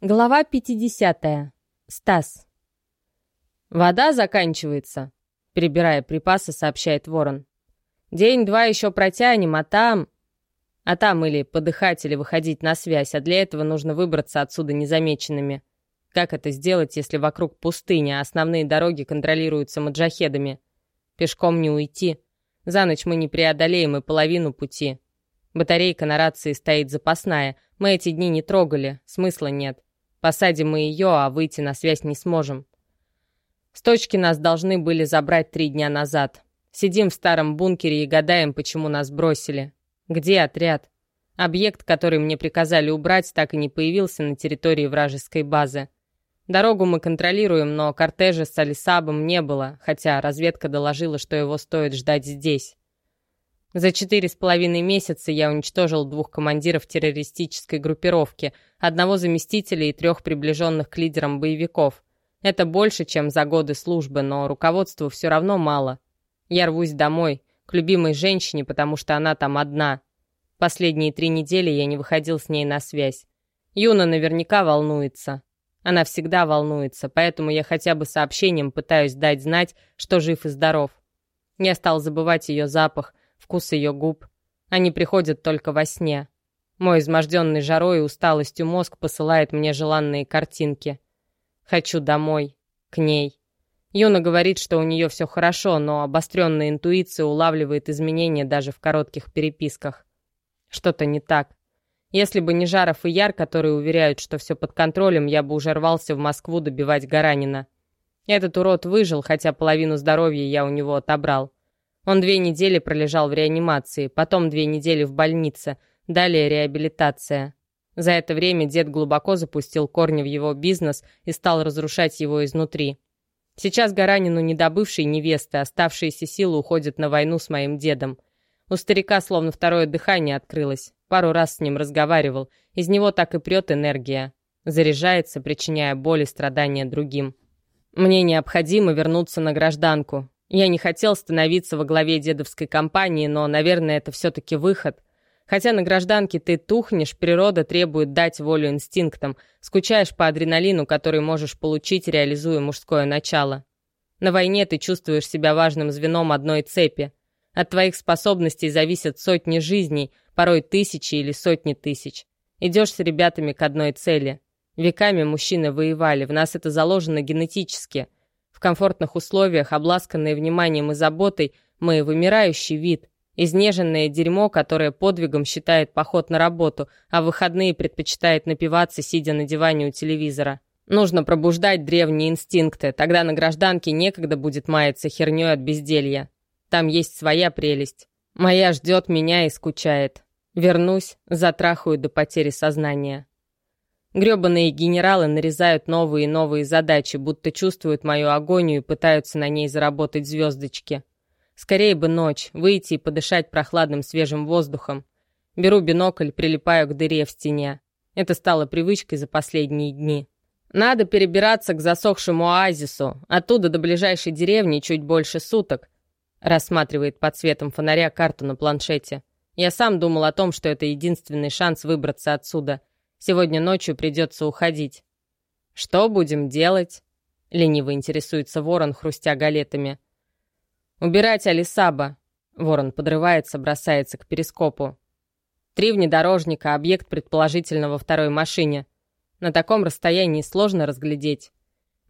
Глава 50. Стас. «Вода заканчивается», — перебирая припасы, сообщает Ворон. «День-два еще протянем, а там...» А там или подыхать, или выходить на связь, а для этого нужно выбраться отсюда незамеченными. Как это сделать, если вокруг пустыня, а основные дороги контролируются маджахедами? Пешком не уйти. За ночь мы не преодолеем и половину пути. Батарейка на рации стоит запасная. Мы эти дни не трогали, смысла нет. Посадим мы ее, а выйти на связь не сможем. С точки нас должны были забрать три дня назад. Сидим в старом бункере и гадаем, почему нас бросили. Где отряд? Объект, который мне приказали убрать, так и не появился на территории вражеской базы. Дорогу мы контролируем, но кортежа с Алисабом не было, хотя разведка доложила, что его стоит ждать здесь. За четыре с половиной месяца я уничтожил двух командиров террористической группировки, одного заместителя и трех приближенных к лидерам боевиков. Это больше, чем за годы службы, но руководству все равно мало. Я рвусь домой, к любимой женщине, потому что она там одна. Последние три недели я не выходил с ней на связь. Юна наверняка волнуется. Она всегда волнуется, поэтому я хотя бы сообщением пытаюсь дать знать, что жив и здоров. Я стал забывать ее запах — вкус ее губ. Они приходят только во сне. Мой изможденный жарой и усталостью мозг посылает мне желанные картинки. Хочу домой, к ней. Юна говорит, что у нее все хорошо, но обостренная интуиция улавливает изменения даже в коротких переписках. Что-то не так. Если бы не Жаров и Яр, которые уверяют, что все под контролем, я бы уже рвался в Москву добивать Гаранина. Этот урод выжил, хотя половину здоровья я у него отобрал. Он две недели пролежал в реанимации, потом две недели в больнице, далее реабилитация. За это время дед глубоко запустил корни в его бизнес и стал разрушать его изнутри. Сейчас Гаранину недобывшие невесты, оставшиеся силы уходят на войну с моим дедом. У старика словно второе дыхание открылось. Пару раз с ним разговаривал. Из него так и прет энергия. Заряжается, причиняя боль и страдания другим. Мне необходимо вернуться на гражданку. Я не хотел становиться во главе дедовской компании, но, наверное, это все-таки выход. Хотя на гражданке ты тухнешь, природа требует дать волю инстинктам, скучаешь по адреналину, который можешь получить, реализуя мужское начало. На войне ты чувствуешь себя важным звеном одной цепи. От твоих способностей зависят сотни жизней, порой тысячи или сотни тысяч. Идешь с ребятами к одной цели. Веками мужчины воевали, в нас это заложено генетически – в комфортных условиях, обласканные вниманием и заботой, мы вымирающий вид. Изнеженное дерьмо, которое подвигом считает поход на работу, а выходные предпочитает напиваться, сидя на диване у телевизора. Нужно пробуждать древние инстинкты, тогда на гражданке некогда будет маяться хернёй от безделья. Там есть своя прелесть. Моя ждет меня и скучает. Вернусь, затрахаю до потери сознания. Грёбаные генералы нарезают новые и новые задачи, будто чувствуют мою агонию и пытаются на ней заработать звездочки. Скорее бы ночь, выйти и подышать прохладным свежим воздухом. Беру бинокль, прилипаю к дыре в стене. Это стало привычкой за последние дни. Надо перебираться к засохшему оазису. Оттуда до ближайшей деревни чуть больше суток. Рассматривает под светом фонаря карту на планшете. Я сам думал о том, что это единственный шанс выбраться отсюда — Сегодня ночью придется уходить. Что будем делать? Лениво интересуется ворон, хрустя галетами. Убирать Алисаба. Ворон подрывается, бросается к перископу. Три внедорожника, объект предположительно во второй машине. На таком расстоянии сложно разглядеть.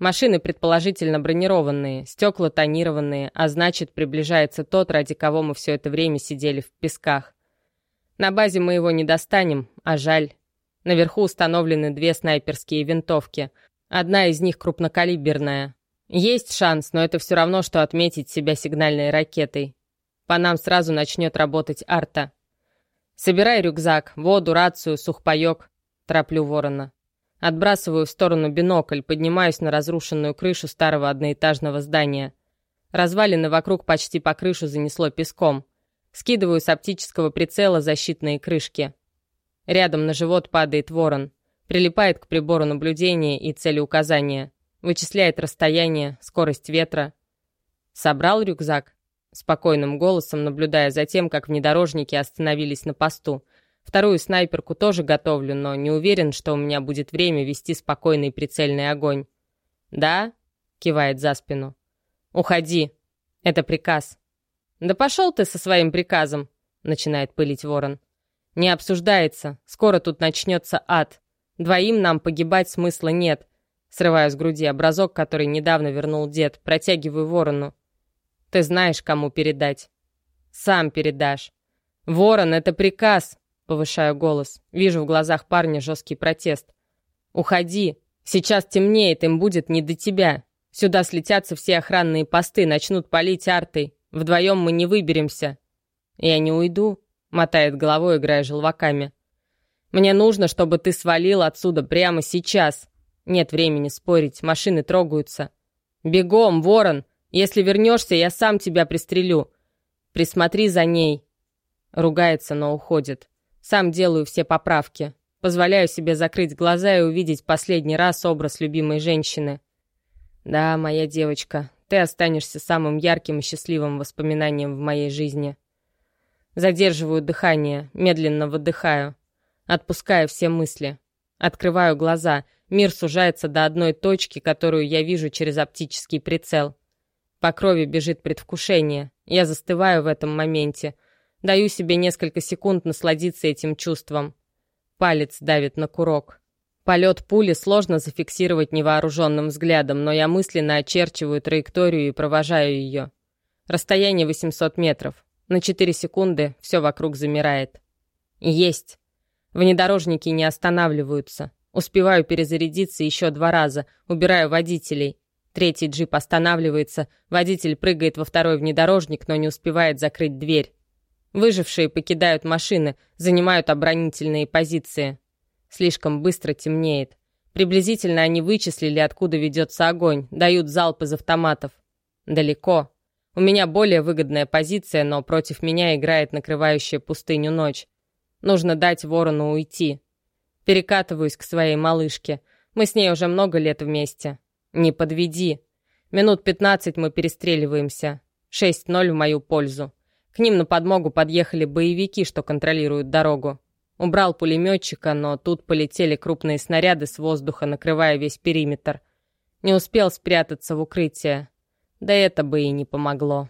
Машины предположительно бронированные, стекла тонированные, а значит, приближается тот, ради кого мы все это время сидели в песках. На базе мы его не достанем, а жаль. Наверху установлены две снайперские винтовки. Одна из них крупнокалиберная. Есть шанс, но это все равно, что отметить себя сигнальной ракетой. По нам сразу начнет работать арта. «Собирай рюкзак, воду, рацию, сухпайок», — тороплю ворона. Отбрасываю в сторону бинокль, поднимаюсь на разрушенную крышу старого одноэтажного здания. Развалины вокруг почти по крышу занесло песком. Скидываю с оптического прицела защитные крышки. Рядом на живот падает ворон. Прилипает к прибору наблюдения и целеуказания. Вычисляет расстояние, скорость ветра. Собрал рюкзак? Спокойным голосом, наблюдая за тем, как внедорожники остановились на посту. Вторую снайперку тоже готовлю, но не уверен, что у меня будет время вести спокойный прицельный огонь. «Да?» — кивает за спину. «Уходи. Это приказ». «Да пошел ты со своим приказом», — начинает пылить ворон. «Не обсуждается. Скоро тут начнется ад. Двоим нам погибать смысла нет». Срываю с груди образок, который недавно вернул дед, протягиваю ворону. «Ты знаешь, кому передать». «Сам передашь». «Ворон, это приказ!» Повышаю голос. Вижу в глазах парня жесткий протест. «Уходи! Сейчас темнеет, им будет не до тебя. Сюда слетятся все охранные посты, начнут палить артой. Вдвоем мы не выберемся». «Я не уйду», — мотает головой, играя желваками. «Мне нужно, чтобы ты свалил отсюда прямо сейчас. Нет времени спорить, машины трогаются. Бегом, ворон! Если вернешься, я сам тебя пристрелю. Присмотри за ней». Ругается, но уходит. Сам делаю все поправки. Позволяю себе закрыть глаза и увидеть последний раз образ любимой женщины. Да, моя девочка, ты останешься самым ярким и счастливым воспоминанием в моей жизни. Задерживаю дыхание, медленно выдыхаю. Отпускаю все мысли. Открываю глаза. Мир сужается до одной точки, которую я вижу через оптический прицел. По крови бежит предвкушение. Я застываю в этом моменте. Даю себе несколько секунд насладиться этим чувством. Палец давит на курок. Полет пули сложно зафиксировать невооруженным взглядом, но я мысленно очерчиваю траекторию и провожаю ее. Расстояние 800 метров. На 4 секунды все вокруг замирает. Есть. Внедорожники не останавливаются. Успеваю перезарядиться еще два раза, убираю водителей. Третий джип останавливается, водитель прыгает во второй внедорожник, но не успевает закрыть дверь. Выжившие покидают машины, занимают оборонительные позиции. Слишком быстро темнеет. Приблизительно они вычислили, откуда ведется огонь, дают залп из автоматов. Далеко. У меня более выгодная позиция, но против меня играет накрывающая пустыню ночь. Нужно дать ворону уйти. Перекатываюсь к своей малышке. Мы с ней уже много лет вместе. Не подведи. Минут пятнадцать мы перестреливаемся. Шесть ноль в мою пользу. К ним на подмогу подъехали боевики, что контролируют дорогу. Убрал пулеметчика, но тут полетели крупные снаряды с воздуха, накрывая весь периметр. Не успел спрятаться в укрытие. Да это бы и не помогло.